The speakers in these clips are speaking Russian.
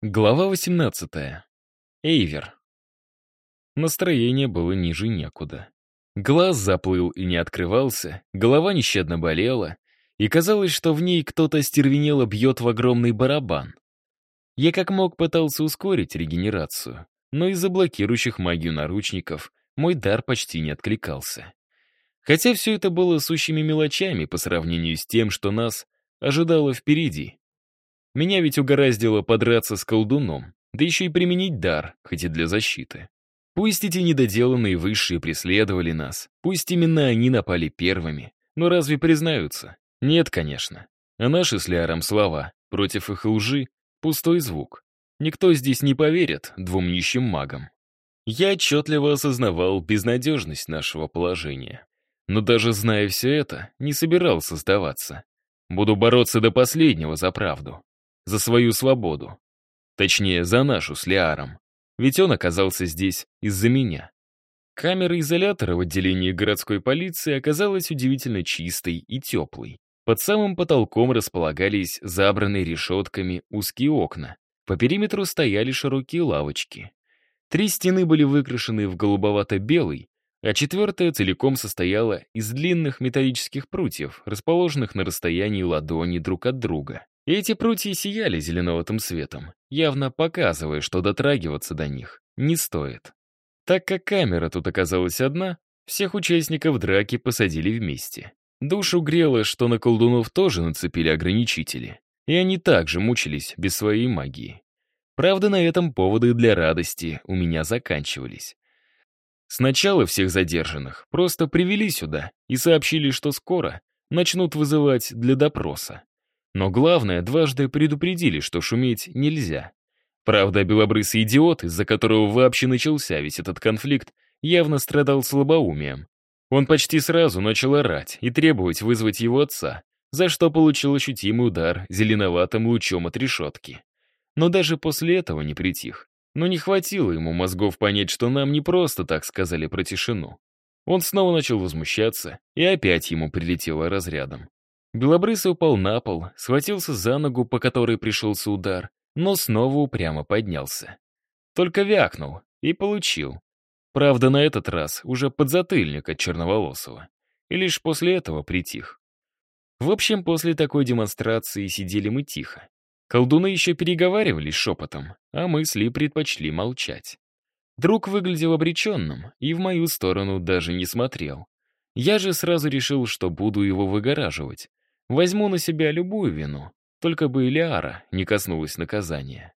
Глава 18. Эйвер. Настроение было ниже некуда. Глаз заплыл и не открывался, голова нещадно болела, и казалось, что в ней кто-то стервенело бьет в огромный барабан. Я как мог пытался ускорить регенерацию, но из-за блокирующих магию наручников мой дар почти не откликался. Хотя все это было сущими мелочами по сравнению с тем, что нас ожидало впереди. Меня ведь угораздило подраться с колдуном, да еще и применить дар, хоть и для защиты. Пусть эти недоделанные высшие преследовали нас, пусть именно они напали первыми, но разве признаются? Нет, конечно. А наши с Лиаром слова против их лжи — пустой звук. Никто здесь не поверит двум нищим магам. Я отчетливо осознавал безнадежность нашего положения. Но даже зная все это, не собирался сдаваться. Буду бороться до последнего за правду за свою свободу. Точнее, за нашу с Лиаром. Ведь он оказался здесь из-за меня. Камера изолятора в отделении городской полиции оказалась удивительно чистой и теплой. Под самым потолком располагались забранные решетками узкие окна. По периметру стояли широкие лавочки. Три стены были выкрашены в голубовато-белый, а четвертая целиком состояла из длинных металлических прутьев, расположенных на расстоянии ладони друг от друга. И эти прутья сияли зеленоватым светом, явно показывая, что дотрагиваться до них не стоит. Так как камера тут оказалась одна, всех участников драки посадили вместе. Душу грело, что на колдунов тоже нацепили ограничители, и они также мучились без своей магии. Правда, на этом поводы для радости у меня заканчивались. Сначала всех задержанных просто привели сюда и сообщили, что скоро начнут вызывать для допроса. Но главное, дважды предупредили, что шуметь нельзя. Правда, белобрысый идиот, из-за которого вообще начался весь этот конфликт, явно страдал слабоумием. Он почти сразу начал орать и требовать вызвать его отца, за что получил ощутимый удар зеленоватым лучом от решетки. Но даже после этого не притих. Но не хватило ему мозгов понять, что нам не просто так сказали про тишину. Он снова начал возмущаться, и опять ему прилетело разрядом. Белобрысый упал на пол, схватился за ногу, по которой пришелся удар, но снова упрямо поднялся. Только вякнул и получил. Правда, на этот раз уже подзатыльник от Черноволосого. И лишь после этого притих. В общем, после такой демонстрации сидели мы тихо. Колдуны еще переговаривались шепотом, а мы с Ли предпочли молчать. Друг выглядел обреченным и в мою сторону даже не смотрел. Я же сразу решил, что буду его выгораживать. Возьму на себя любую вину, только бы Илиара не коснулась наказания.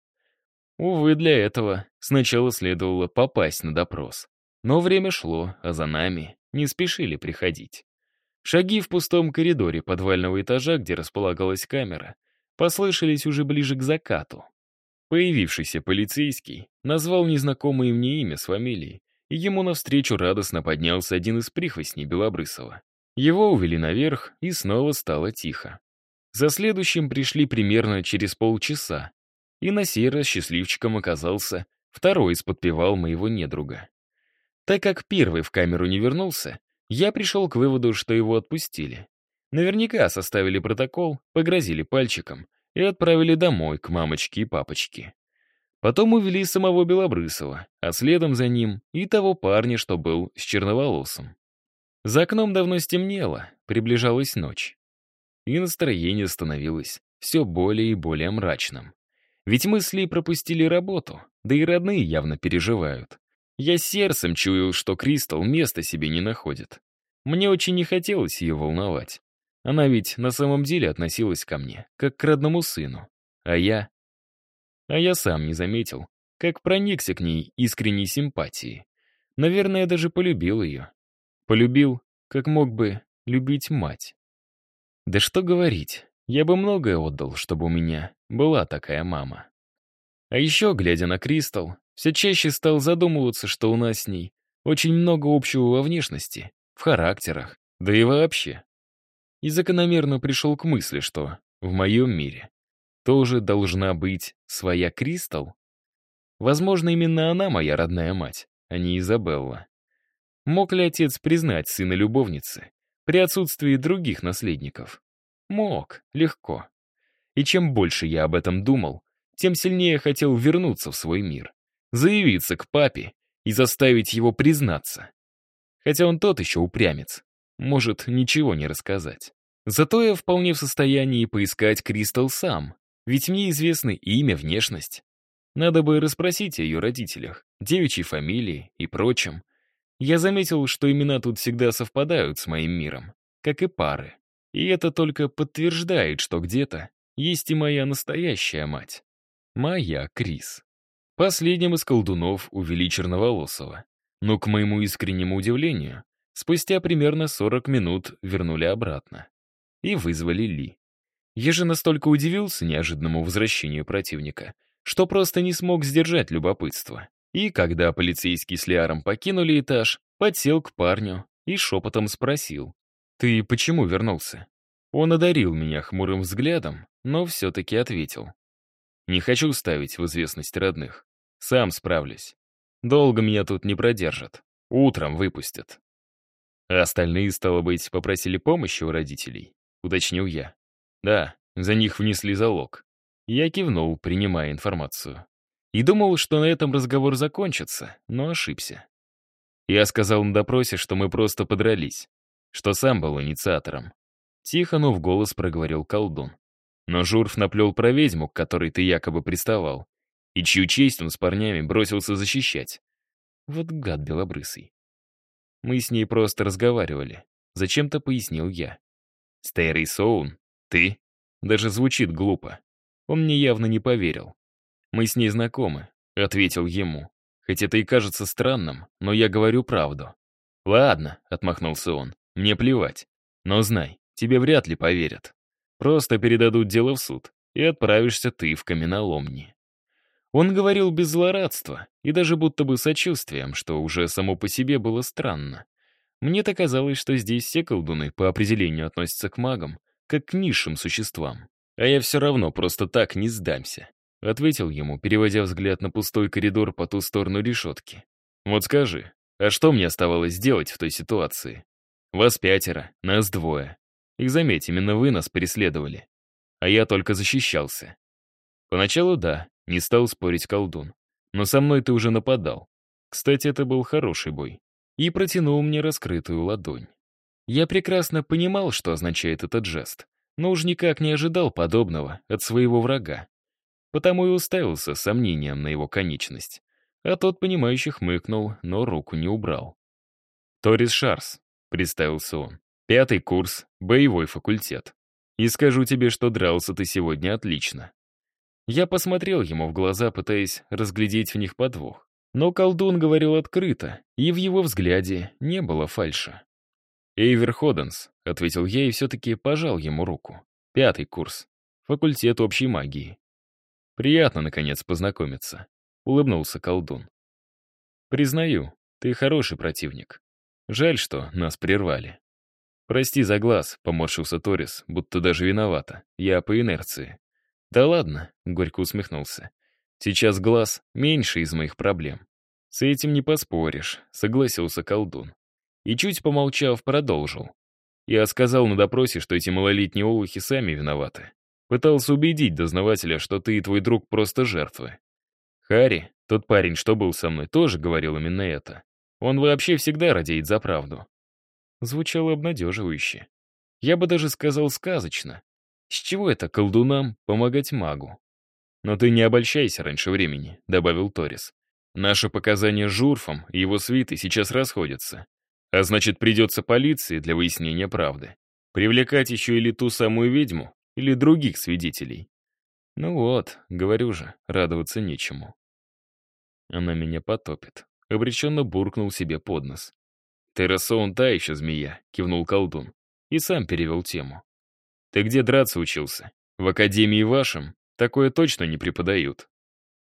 Увы, для этого сначала следовало попасть на допрос. Но время шло, а за нами не спешили приходить. Шаги в пустом коридоре подвального этажа, где располагалась камера, послышались уже ближе к закату. Появившийся полицейский назвал незнакомое мне имя с фамилией, и ему навстречу радостно поднялся один из прихвостней Белобрысова. Его увели наверх, и снова стало тихо. За следующим пришли примерно через полчаса, и на сей раз счастливчиком оказался второй из подпевал моего недруга. Так как первый в камеру не вернулся, я пришел к выводу, что его отпустили. Наверняка составили протокол, погрозили пальчиком и отправили домой к мамочке и папочке. Потом увели самого Белобрысова, а следом за ним и того парня, что был с черноволосым. За окном давно стемнело, приближалась ночь. И настроение становилось все более и более мрачным. Ведь мысли пропустили работу, да и родные явно переживают. Я сердцем чуял, что Кристал места себе не находит. Мне очень не хотелось ее волновать. Она ведь на самом деле относилась ко мне, как к родному сыну. А я... А я сам не заметил, как проникся к ней искренней симпатией. Наверное, даже полюбил ее. Полюбил, как мог бы любить мать. Да что говорить, я бы многое отдал, чтобы у меня была такая мама. А еще, глядя на Кристал, все чаще стал задумываться, что у нас с ней очень много общего во внешности, в характерах, да и вообще. И закономерно пришел к мысли, что в моем мире тоже должна быть своя Кристал. Возможно, именно она моя родная мать, а не Изабелла. Мог ли отец признать сына любовницы при отсутствии других наследников? Мог, легко. И чем больше я об этом думал, тем сильнее хотел вернуться в свой мир, заявиться к папе и заставить его признаться. Хотя он тот еще упрямец, может ничего не рассказать. Зато я вполне в состоянии поискать Кристал сам, ведь мне известны имя, внешность. Надо бы расспросить о ее родителях, девичьей фамилии и прочем. Я заметил, что имена тут всегда совпадают с моим миром, как и пары. И это только подтверждает, что где-то есть и моя настоящая мать. Моя Крис. Последним из колдунов увели Черноволосого. Но, к моему искреннему удивлению, спустя примерно 40 минут вернули обратно. И вызвали Ли. Я же настолько удивился неожиданному возвращению противника, что просто не смог сдержать любопытство. И когда полицейские с Лиаром покинули этаж, подсел к парню и шепотом спросил. «Ты почему вернулся?» Он одарил меня хмурым взглядом, но все-таки ответил. «Не хочу ставить в известность родных. Сам справлюсь. Долго меня тут не продержат. Утром выпустят». А остальные, стало быть, попросили помощи у родителей, уточнил я. Да, за них внесли залог. Я кивнул, принимая информацию. И думал, что на этом разговор закончится, но ошибся. Я сказал на допросе, что мы просто подрались, что сам был инициатором. Тихо, но в голос проговорил колдун. Но Журф наплел про ведьму, к которой ты якобы приставал, и чью честь он с парнями бросился защищать. Вот гад белобрысый. Мы с ней просто разговаривали. Зачем-то пояснил я. Стейрей Соун, ты? Даже звучит глупо. Он мне явно не поверил. Мы с ней знакомы, ответил ему. Хоть это и кажется странным, но я говорю правду. Ладно, отмахнулся он, мне плевать. Но знай, тебе вряд ли поверят. Просто передадут дело в суд, и отправишься ты в каменоломни». Он говорил без злорадства и даже будто бы сочувствием, что уже само по себе было странно. Мне-то казалось, что здесь все колдуны по определению относятся к магам, как к низшим существам. А я все равно просто так не сдамся. Ответил ему, переводя взгляд на пустой коридор по ту сторону решетки. «Вот скажи, а что мне оставалось делать в той ситуации? Вас пятеро, нас двое. И заметь, именно вы нас преследовали. А я только защищался. Поначалу да, не стал спорить колдун. Но со мной ты уже нападал. Кстати, это был хороший бой. И протянул мне раскрытую ладонь. Я прекрасно понимал, что означает этот жест, но уж никак не ожидал подобного от своего врага. Потому и уставился с сомнением на его конечность. А тот, понимающий, хмыкнул, но руку не убрал. «Торис Шарс», — представился он. Пятый курс, боевой факультет. И скажу тебе, что дрался ты сегодня отлично. Я посмотрел ему в глаза, пытаясь разглядеть в них подвох. Но колдун говорил открыто, и в его взгляде не было фальши. «Эйвер Ходенс», — ответил я и все-таки пожал ему руку. «Пятый курс. Факультет общей магии». «Приятно, наконец, познакомиться», — улыбнулся колдун. «Признаю, ты хороший противник. Жаль, что нас прервали». «Прости за глаз», — поморщился Торис, будто даже виновата. Я по инерции. «Да ладно», — горько усмехнулся. «Сейчас глаз — меньше из моих проблем». «С этим не поспоришь», — согласился колдун. И чуть помолчав, продолжил. Я сказал на допросе, что эти малолетние олухи сами виноваты. Пытался убедить дознавателя, что ты и твой друг просто жертвы. Харри, тот парень, что был со мной, тоже говорил именно это. Он вообще всегда радеет за правду звучало обнадеживающе. Я бы даже сказал сказочно. С чего это колдунам помогать магу? «Но ты не обольщайся раньше времени», — добавил Торис. «Наши показания журфам и его свиты сейчас расходятся. А значит, придется полиции для выяснения правды. Привлекать еще или ту самую ведьму, или других свидетелей. Ну вот, говорю же, радоваться нечему. Она меня потопит. Обреченно буркнул себе под нос. «Террасоун та еще змея», — кивнул колдун. И сам перевел тему. «Ты где драться учился? В академии вашем? Такое точно не преподают».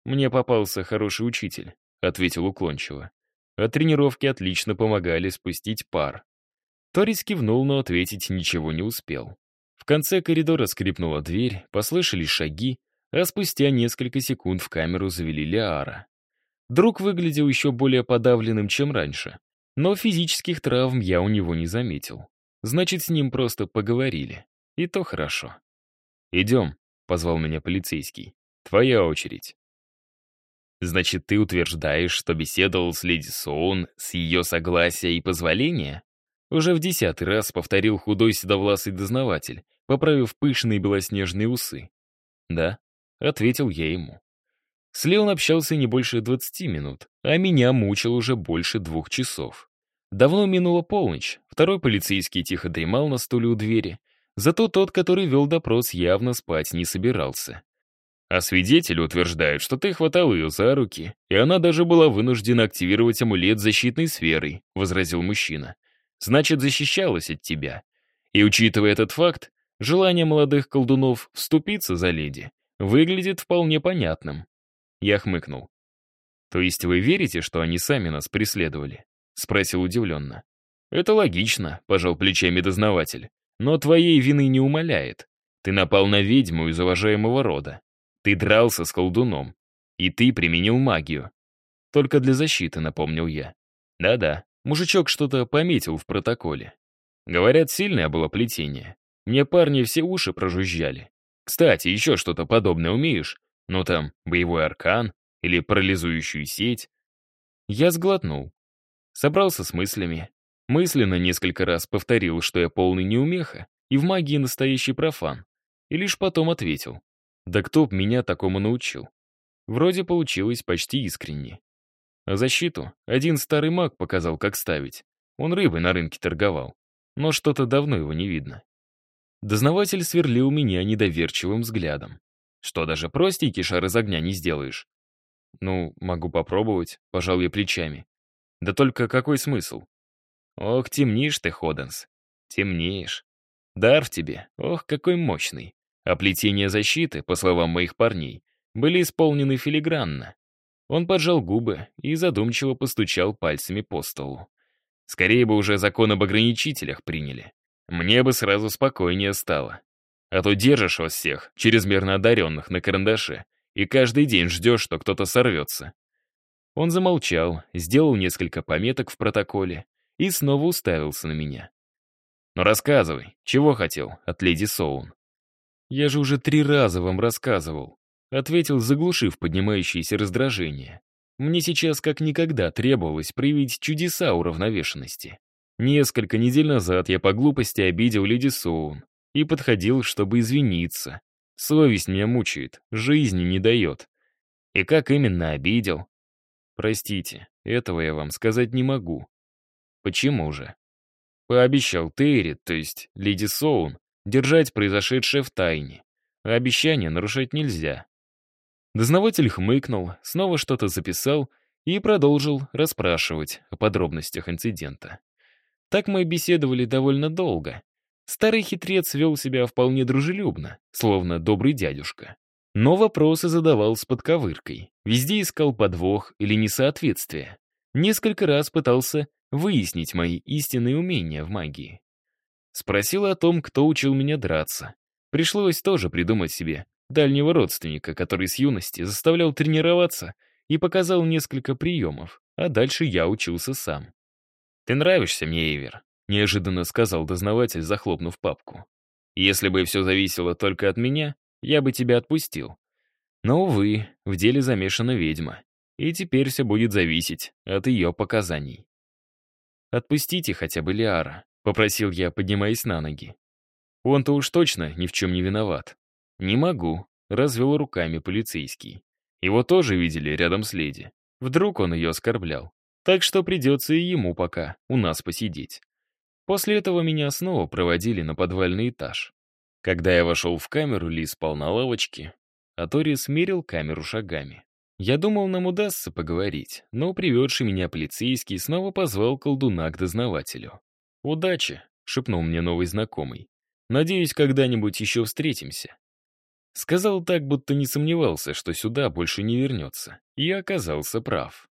«Мне попался хороший учитель», — ответил уклончиво. А тренировки отлично помогали спустить пар. Торис кивнул, но ответить ничего не успел. В конце коридора скрипнула дверь, послышались шаги, а спустя несколько секунд в камеру завели Лиара. Друг выглядел еще более подавленным, чем раньше. Но физических травм я у него не заметил. Значит, с ним просто поговорили. И то хорошо. «Идем», — позвал меня полицейский. Твоя очередь. Значит, ты утверждаешь, что беседовал с леди Соун с ее согласия и позволения? Уже в десятый раз повторил худой седовласый дознаватель, поправив пышные белоснежные усы. «Да», — ответил я ему. С Леон общался не больше 20 минут, а меня мучил уже больше двух часов. Давно минула полночь, второй полицейский тихо дремал на стуле у двери, зато тот, который вел допрос, явно спать не собирался. А свидетели утверждают, что ты хватал ее за руки, и она даже была вынуждена активировать амулет защитной сферой, возразил мужчина. Значит, защищалась от тебя. И учитывая этот факт, желание молодых колдунов вступиться за леди выглядит вполне понятным. Я хмыкнул. «То есть вы верите, что они сами нас преследовали?» — спросил удивленно. «Это логично», — пожал плечами дознаватель. «Но твоей вины не умаляет. Ты напал на ведьму из уважаемого рода. Ты дрался с колдуном. И ты применил магию. Только для защиты, напомнил я. Да-да, мужичок что-то пометил в протоколе. Говорят, сильное было плетение. Мне парни все уши прожужжали. Кстати, еще что-то подобное умеешь? Ну там, боевой аркан или парализующую сеть. Я сглотнул. Собрался с мыслями. Мысленно несколько раз повторил, что я полный неумеха и в магии настоящий профан. И лишь потом ответил. Да кто б меня такому научил? Вроде получилось почти искренне. А защиту один старый маг показал, как ставить. Он рыбой на рынке торговал. Но что-то давно его не видно. Дознаватель сверлил меня недоверчивым взглядом. Что, даже простенький шар из огня не сделаешь? Ну, могу попробовать, пожал я плечами. Да только какой смысл? Ох, темнишь ты, Ходенс. Темнеешь. Дар в тебе, ох, какой мощный. А плетения защиты, по словам моих парней, были исполнены филигранно. Он поджал губы и задумчиво постучал пальцами по столу. Скорее бы уже закон об ограничителях приняли. Мне бы сразу спокойнее стало. А то держишь вас всех, чрезмерно одаренных, на карандаше, и каждый день ждешь, что кто-то сорвется. Он замолчал, сделал несколько пометок в протоколе и снова уставился на меня. «Ну рассказывай, чего хотел от леди Соун?» «Я же уже три раза вам рассказывал», ответил, заглушив поднимающееся раздражение. «Мне сейчас как никогда требовалось проявить чудеса уравновешенности. Несколько недель назад я по глупости обидел леди Соун, и подходил, чтобы извиниться. Совесть меня мучает, жизни не дает. И как именно обидел? Простите, этого я вам сказать не могу. Почему же? Пообещал Терри, то есть леди Соун, держать произошедшее в тайне. Обещание нарушать нельзя. Дознаватель хмыкнул, снова что-то записал и продолжил расспрашивать о подробностях инцидента. Так мы беседовали довольно долго, Старый хитрец вел себя вполне дружелюбно, словно добрый дядюшка. Но вопросы задавал с подковыркой. Везде искал подвох или несоответствие. Несколько раз пытался выяснить мои истинные умения в магии. Спросил о том, кто учил меня драться. Пришлось тоже придумать себе дальнего родственника, который с юности заставлял тренироваться и показал несколько приемов, а дальше я учился сам. «Ты нравишься мне, Эйвер», неожиданно сказал дознаватель, захлопнув папку. «Если бы все зависело только от меня, я бы тебя отпустил. Но, увы, в деле замешана ведьма, и теперь все будет зависеть от ее показаний». «Отпустите хотя бы Лиара», — попросил я, поднимаясь на ноги. «Он-то уж точно ни в чем не виноват». «Не могу», — развел руками полицейский. Его тоже видели рядом с леди. Вдруг он ее оскорблял. Так что придется и ему пока у нас посидеть. После этого меня снова проводили на подвальный этаж. Когда я вошел в камеру, Ли спал на лавочке, а Тори смерил камеру шагами. Я думал, нам удастся поговорить, но приведший меня полицейский снова позвал колдуна к дознавателю. «Удачи», — шепнул мне новый знакомый. «Надеюсь, когда-нибудь еще встретимся». Сказал так, будто не сомневался, что сюда больше не вернется. И оказался прав.